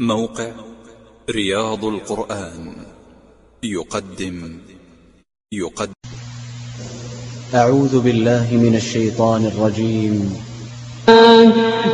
موقع رياض القرآن. يقدم. يقدم. أعوذ بالله من الشيطان الرجيم.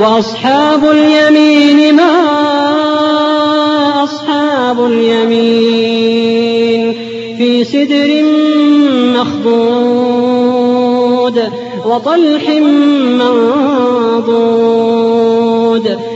وأصحاب اليمين ما أصحاب اليمين؟ في سدر مخضود وطلح منضود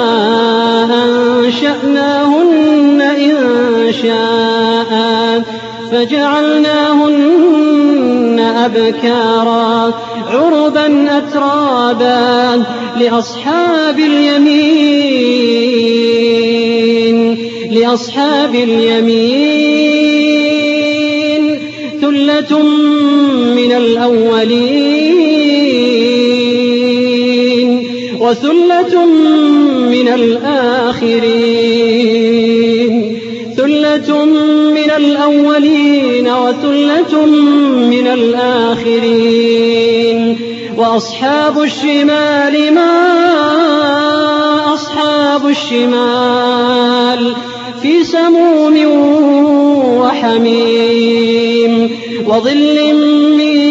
فجعلناهن أبكارا عربا أترابا لأصحاب اليمين لأصحاب اليمين. ثلة من الأولين وثلة من الآخرين. ثلة من الأولين وثلة من الآخرين وأصحاب الشمال ما أصحاب الشمال في سموم وحميم وظل من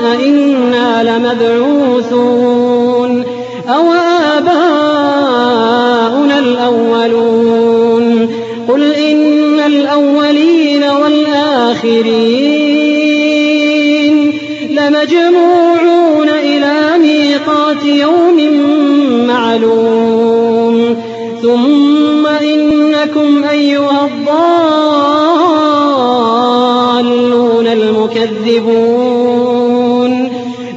أئنا لمبعوثون أو آباؤنا الأولون قل إن الأولين والآخرين لمجموعون إلى ميقات يوم معلوم ثم إنكم أيها الضالون المكذبون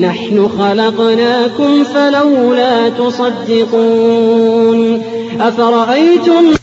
نحن خلقناكم فلولا تصدقون. أفرأيتم